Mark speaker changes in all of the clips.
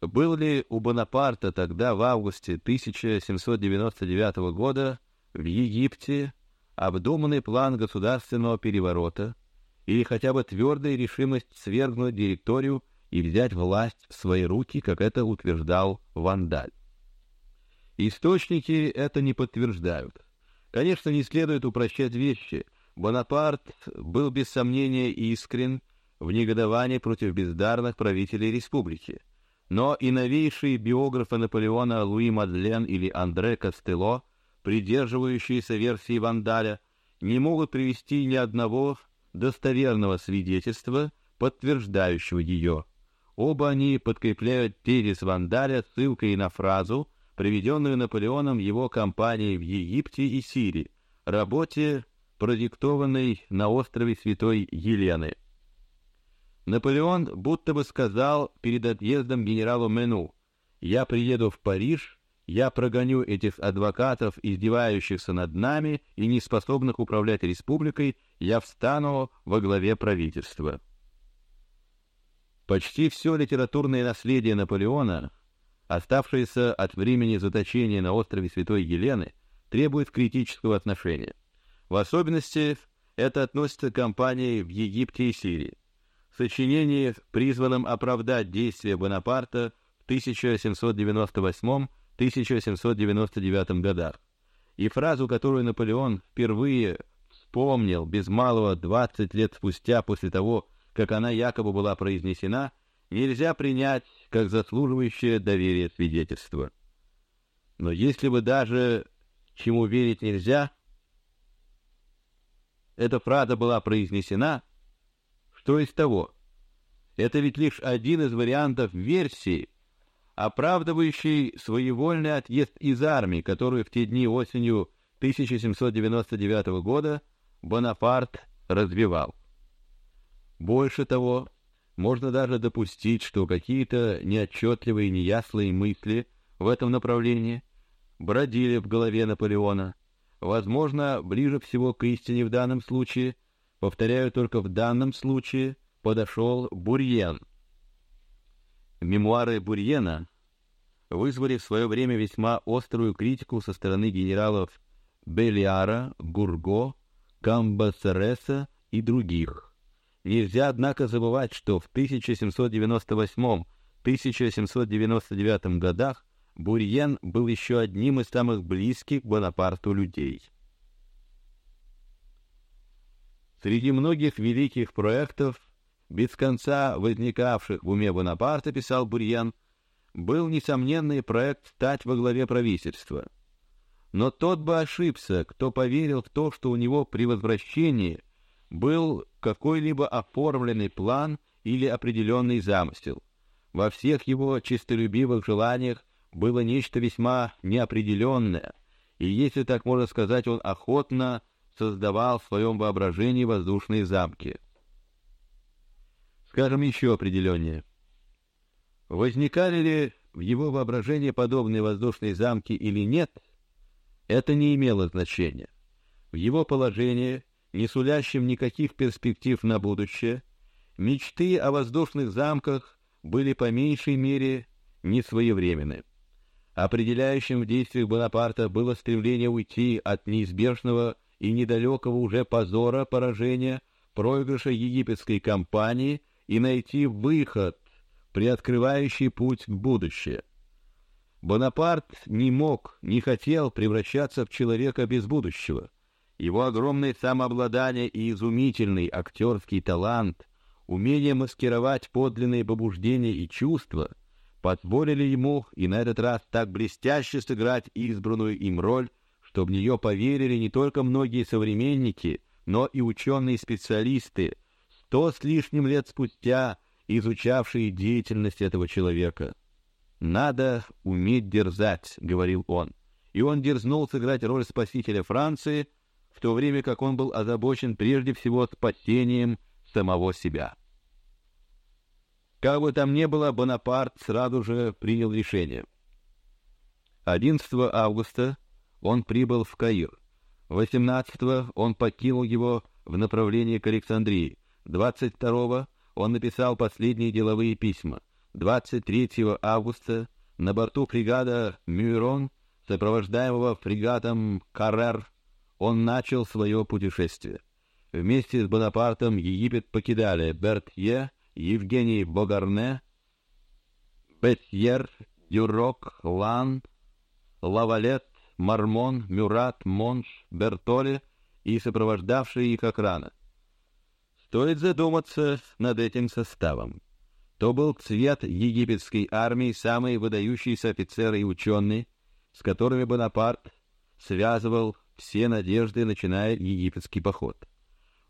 Speaker 1: Был ли у Бонапарта тогда в августе 1799 года в Египте обдуманный план государственного переворота или хотя бы твердая решимость свергнуть директорию и взять власть в свои руки, как это утверждал Вандаль? Источники это не подтверждают. Конечно, не следует упрощать вещи. Бонапарт был без сомнения искрен в негодовании против бездарных правителей республики. Но и новейшие биографы Наполеона Луи Мадлен или Андре Кастело, придерживающиеся версии Вандаля, не могут привести ни одного достоверного свидетельства, подтверждающего ее. Оба они подкрепляют тезис Вандаля ссылкой на фразу, приведенную Наполеоном его кампании в Египте и Сирии, работе, продиктованной на острове Святой Елены. Наполеон будто бы сказал перед отъездом генералу Мену: "Я приеду в Париж, я прогоню этих адвокатов, издевающихся над нами и не способных управлять республикой, я встану во главе правительства". Почти все литературное наследие Наполеона, оставшееся от времени заточения на острове Святой Елены, требует критического отношения. В особенности это относится к кампании в Египте и Сирии сочинении, призванном оправдать действия Бонапарта в 1798-1799 годах, и фразу, которую Наполеон впервые вспомнил без малого 20 лет спустя после того, как она якобы была произнесена, нельзя принять как заслуживающее доверия свидетельство. Но если бы даже чему верить нельзя, эта фраза была произнесена, что из того? Это ведь лишь один из вариантов версии, оправдывающий своевольный отъезд из армии, которую в те дни осенью 1799 года Бонапарт развивал. Больше того, можно даже допустить, что какие-то неотчетливые, неясные мысли в этом направлении бродили в голове Наполеона. Возможно, ближе всего к истине в данном случае – Повторяю, только в данном случае подошел Бурьен. Мемуары Бурьена вызвали в свое время весьма острую критику со стороны генералов Белиара, Гурго, Камбасереса и других. Нельзя, однако, забывать, что в 1798-1799 годах Бурьен был еще одним из самых близких Бонапарту людей. Среди многих великих проектов, без конца возникавших в уме Бонапарта, писал Бурьян, был несомненный проект стать во главе правительства. Но тот бы ошибся, кто поверил в то, что у него при возвращении был какой-либо оформленный план или определенный замысел. Во всех его честолюбивых желаниях было нечто весьма неопределенное, и, если так можно сказать, он охотно создавал в своем воображении воздушные замки. Скажем еще определеннее. Возникали ли в его воображении подобные воздушные замки или нет, это не имело значения. В его положении, не сулящем никаких перспектив на будущее, мечты о воздушных замках были по меньшей мере не своевременны. Определяющим в действиях Бонапарта было стремление уйти от неизбежного и недалекого уже позора поражения, проигрыша египетской кампании и найти выход, приоткрывающий путь к будущему. Бонапарт не мог, не хотел превращаться в человека без будущего. Его огромное самообладание и изумительный актерский талант, умение маскировать подлинные побуждения и чувства позволили ему и на этот раз так блестяще сыграть избранную им роль что в нее поверили не только многие современники, но и ученые-специалисты, сто с лишним лет спустя изучавшие деятельность этого человека. Надо уметь дерзать, говорил он, и он дерзнул сыграть роль спасителя Франции, в то время как он был озабочен прежде всего спасением самого себя. Как бы там ни было, Бонапарт сразу же принял решение. 11 августа он прибыл в Каир. 18-го он покинул его в направлении к Александрии. 22-го он написал последние деловые письма. 23 августа на борту фрегата Мюрон, сопровождаемого фрегатом Каррер, он начал свое путешествие. Вместе с Бонапартом Египет покидали Бертье, Евгений Богарне, Бетьер, Дюрок, Лан, Лавалет, Мармон, Мюрат, Монш, Бертоле и сопровождавшие их охрана. Стоит задуматься над этим составом. То был цвет египетской армии самые выдающиеся офицеры и ученые, с которыми Бонапарт связывал все надежды, начиная египетский поход.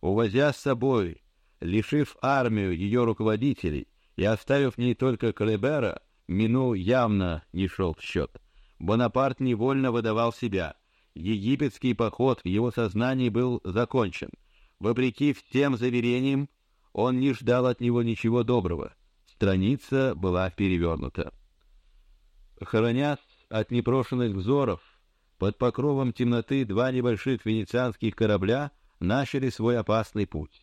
Speaker 1: Увозя с собой, лишив армию ее руководителей и оставив в ней только Клебера, Мину явно не шел в счет. Бонапарт невольно выдавал себя. Египетский поход в его сознании был закончен. Вопреки всем заверениям, он не ждал от него ничего доброго. Страница была перевернута. Хоронясь от непрошенных взоров, под покровом темноты два небольших венецианских корабля начали свой опасный путь.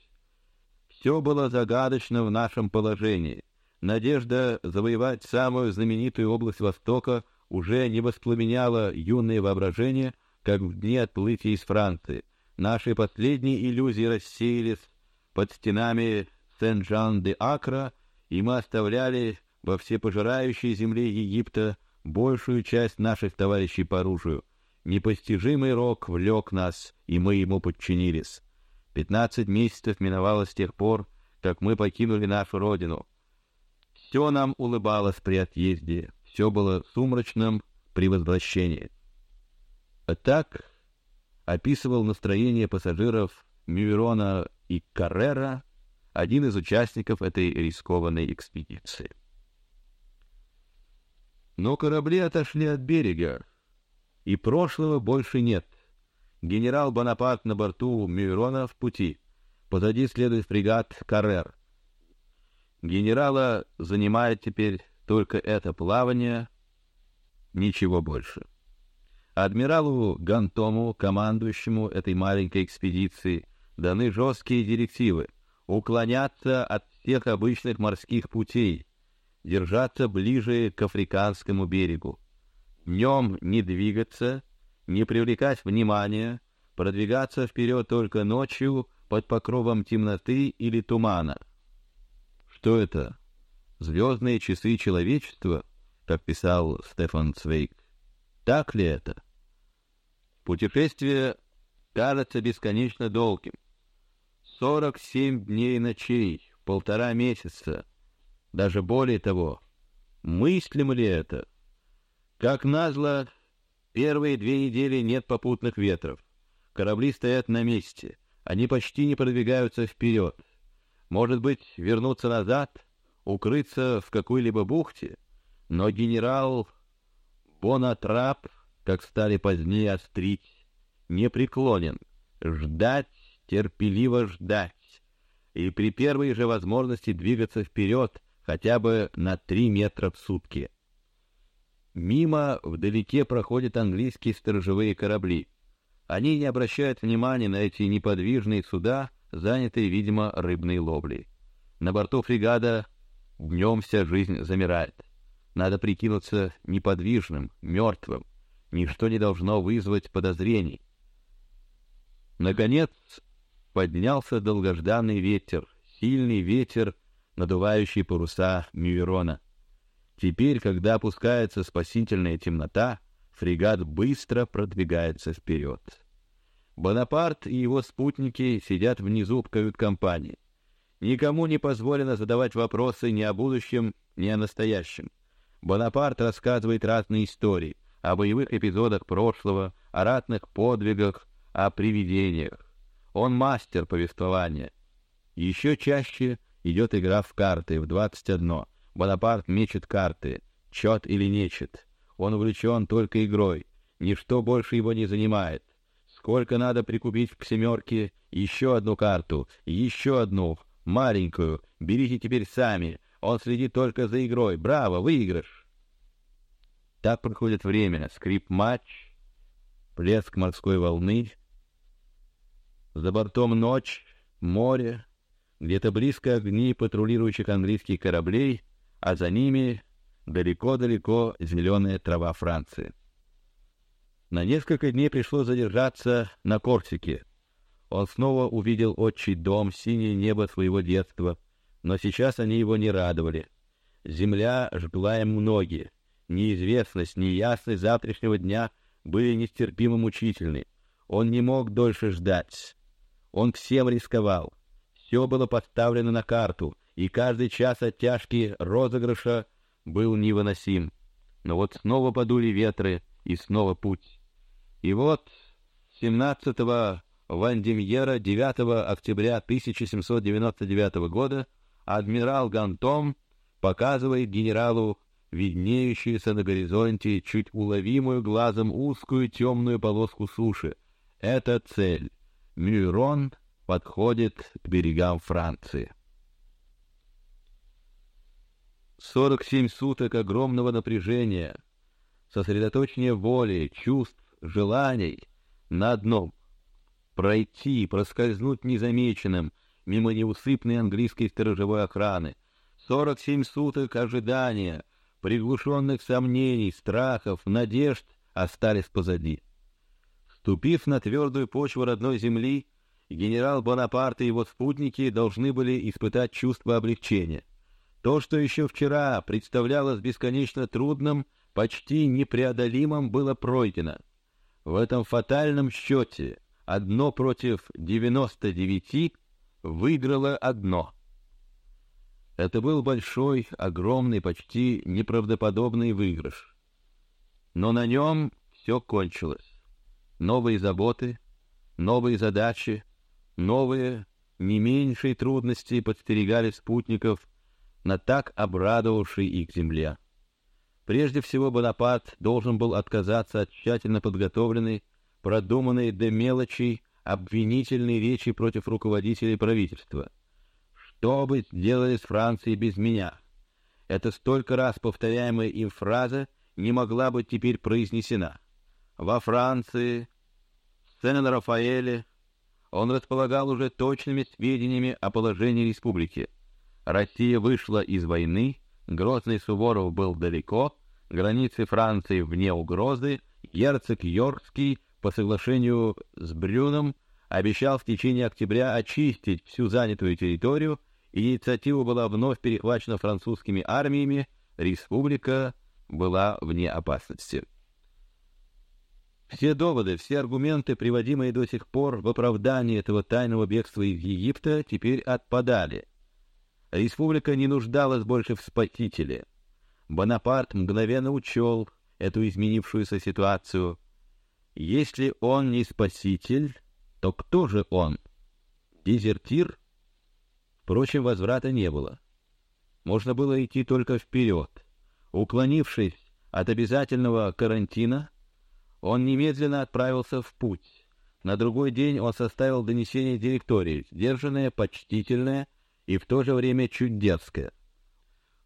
Speaker 1: Все было загадочно в нашем положении. Надежда завоевать самую знаменитую область Востока уже не воспламеняла юное воображение, как в дни отплытия из Франции. Наши последние иллюзии рассеялись под стенами Сен-Жан-де-Акра, и мы оставляли во всепожирающей земле Египта большую часть наших товарищей по оружию. Непостижимый рок влек нас, и мы ему подчинились. Пятнадцать месяцев миновало с тех пор, как мы покинули нашу родину. Все нам улыбалось при отъезде, все было сумрачным при возвращении. Так описывал настроение пассажиров Мюрона и Каррера один из участников этой рискованной экспедиции. Но корабли отошли от берега, и прошлого больше нет. Генерал Бонапарт на борту Мюрона в пути. Позади следует фрегат Каррер. Генерала занимает теперь только это плавание, ничего больше. Адмиралу Гантому, командующему этой маленькой экспедицией, даны жесткие директивы: уклоняться от всех обычных морских путей, держаться ближе к африканскому берегу, днем не двигаться, не привлекать внимания, продвигаться вперед только ночью под покровом темноты или тумана. Что это? Звездные часы человечества, как писал Стефан Цвейк. Так ли это? Путешествие кажется бесконечно долгим. Сорок семь дней ночей, полтора месяца, даже более того. Мыслим ли это? Как назло, первые две недели нет попутных ветров. Корабли стоят на месте, они почти не продвигаются вперед. Может быть, вернуться назад, укрыться в какой-либо бухте, но генерал Бонатрап, как стали позднее острить, не преклонен, ждать, терпеливо ждать, и при первой же возможности двигаться вперед хотя бы на три метра в сутки. Мимо вдалеке проходят английские сторожевые корабли. Они не обращают внимания на эти неподвижные суда, занятые, видимо, рыбной ловлей. На борту фрегата днем вся жизнь замирает. Надо прикинуться неподвижным, мертвым. Ничто не должно вызвать подозрений. Наконец поднялся долгожданный ветер, сильный ветер, надувающий паруса Мюрона. Теперь, когда опускается спасительная темнота, фрегат быстро продвигается вперед. Бонапарт и его спутники сидят внизу в кают-компании. Никому не позволено задавать вопросы ни о будущем, ни о настоящем. Бонапарт рассказывает разные истории о боевых эпизодах прошлого, о ратных подвигах, о привидениях. Он мастер повествования. Еще чаще идет игра в карты в двадцать одно. Бонапарт мечет карты, чет или нечет. Он увлечен только игрой, ничто больше его не занимает. Сколько надо прикупить к семерке? Еще одну карту, еще одну, маленькую. Берите теперь сами. Он следит только за игрой. Браво, выигрыш. Так проходит время. Скрип матч, плеск морской волны. За бортом ночь, море, где-то близко огни патрулирующих английских кораблей, а за ними далеко-далеко зеленая трава Франции. На несколько дней пришлось задержаться на Корсике. Он снова увидел отчий дом, синее небо своего детства, но сейчас они его не радовали. Земля жгла им ноги. Неизвестность, неясность завтрашнего дня были нестерпимо мучительны. Он не мог дольше ждать. Он всем рисковал. Все было поставлено на карту, и каждый час оттяжки розыгрыша был невыносим. Но вот снова подули ветры, и снова путь. И вот 17-го Вандемьера 9 октября 1799 года адмирал Гантом показывает генералу виднеющуюся на горизонте чуть уловимую глазом узкую темную полоску суши. Это цель. Мюрон подходит к берегам Франции. Сорок семь суток огромного напряжения, сосредоточения воли, чувств, желаний на одном — пройти, проскользнуть незамеченным мимо неусыпной английской сторожевой охраны. Сорок семь суток ожидания, приглушенных сомнений, страхов, надежд остались позади. Ступив на твердую почву родной земли, генерал Бонапарт и его спутники должны были испытать чувство облегчения. То, что еще вчера представлялось бесконечно трудным, почти непреодолимым, было пройдено. В этом фатальном счете одно против девяносто девяти выиграло одно. Это был большой, огромный, почти неправдоподобный выигрыш. Но на нем все кончилось. Новые заботы, новые задачи, новые, не меньшие трудности подстерегали спутников на так обрадовавшей их земле. Прежде всего, Бонапарт должен был отказаться от тщательно подготовленной, продуманной до мелочей обвинительной речи против руководителей правительства. Что бы сделали с Францией без меня? Эта столько раз повторяемая им фраза не могла быть теперь произнесена. Во Франции, Сен-Рафаэле, он располагал уже точными сведениями о положении республики. Россия вышла из войны, Грозный Суворов был далеко, границы Франции вне угрозы, герцог Йоркский по соглашению с Брюном обещал в течение октября очистить всю занятую территорию, инициатива была вновь перехвачена французскими армиями, республика была вне опасности. Все доводы, все аргументы, приводимые до сих пор в оправдании этого тайного бегства из Египта, теперь отпадали. Республика не нуждалась больше в спасителе. Бонапарт мгновенно учел эту изменившуюся ситуацию. Если он не спаситель, то кто же он? Дезертир? Впрочем, возврата не было. Можно было идти только вперед. Уклонившись от обязательного карантина, он немедленно отправился в путь. На другой день он составил донесение директории, сдержанное, почтительное и в то же время чуть дерзкое.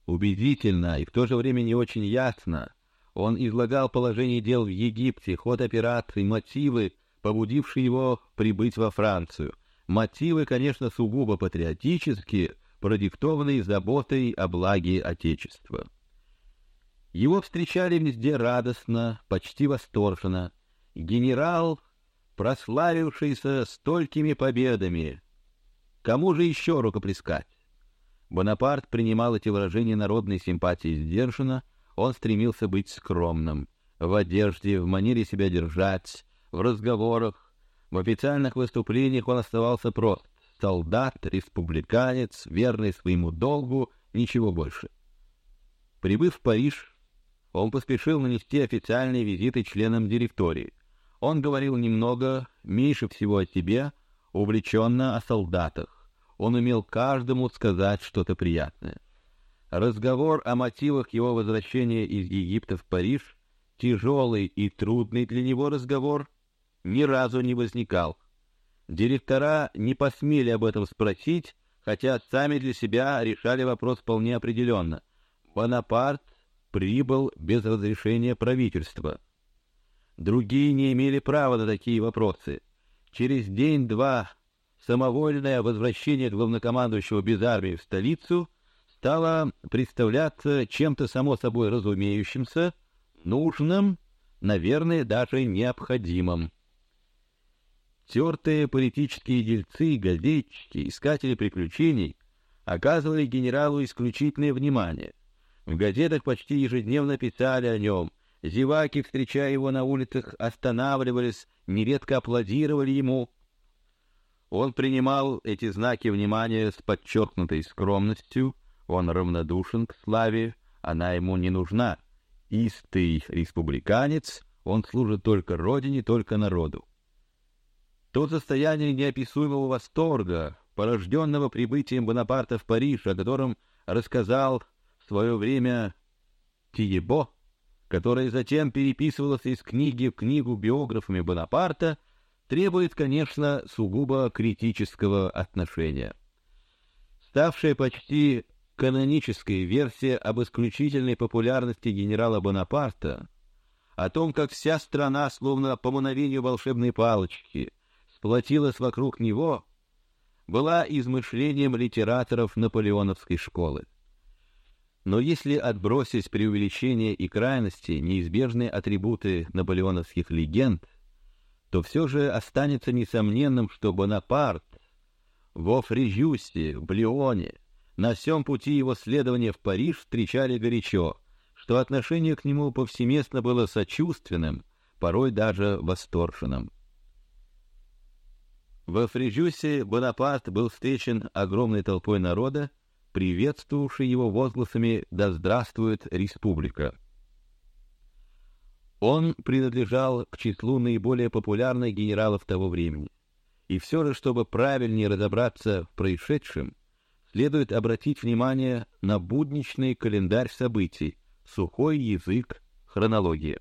Speaker 1: Убедительно и в то же время не очень ясно он излагал положение дел в Египте, ход операций, мотивы, побудившие его прибыть во Францию. Мотивы, конечно, сугубо патриотические, продиктованные заботой о благе Отечества. Его встречали везде радостно, почти восторженно. Генерал, прославившийся столькими победами, Кому же еще рукоплескать? Бонапарт принимал эти выражения народной симпатии сдержанно, он стремился быть скромным, в одежде, в манере себя держать, в разговорах, в официальных выступлениях он оставался прост: солдат, республиканец, верный своему долгу, ничего больше. Прибыв в Париж, он поспешил нанести официальные визиты членам директории. Он говорил немного, меньше всего о себе, увлеченно о солдатах. Он умел каждому сказать что-то приятное. Разговор о мотивах его возвращения из Египта в Париж, тяжелый и трудный для него разговор, ни разу не возникал. Директора не посмели об этом спросить, хотя сами для себя решали вопрос вполне определенно. Бонапарт прибыл без разрешения правительства. Другие не имели права на такие вопросы. Через день-два самовольное возвращение главнокомандующего без армии в столицу стало представляться чем-то само собой разумеющимся, нужным, наверное, даже необходимым. Тертые политические дельцы, газетчики, искатели приключений оказывали генералу исключительное внимание. В газетах почти ежедневно писали о нем. Зеваки, встречая его на улицах, останавливались, нередко аплодировали ему. Он принимал эти знаки внимания с подчеркнутой скромностью. Он равнодушен к славе, она ему не нужна. Истый республиканец, он служит только родине, только народу. То состояние неописуемого восторга, порожденного прибытием Бонапарта в Париж, о котором рассказал в свое время Тиебо, которое затем переписывалось из книги в книгу биографами Бонапарта, требует, конечно, сугубо критического отношения. Ставшая почти канонической версия об исключительной популярности генерала Бонапарта, о том, как вся страна, словно по мановению волшебной палочки, сплотилась вокруг него, была измышлением литераторов наполеоновской школы. Но если отбросить преувеличения и крайности, неизбежные атрибуты наполеоновских легенд, то все же останется несомненным, что Бонапарт во Фрижюсе, в Блионе, на всем пути его следования в Париж встречали горячо, что отношение к нему повсеместно было сочувственным, порой даже восторженным. Во Фрижюсе Бонапарт был встречен огромной толпой народа, приветствовавшей его возгласами «Да здравствует республика!». Он принадлежал к числу наиболее популярных генералов того времени. И все же, чтобы правильнее разобраться в происшедшем, следует обратить внимание на будничный календарь событий, сухой язык, хронология.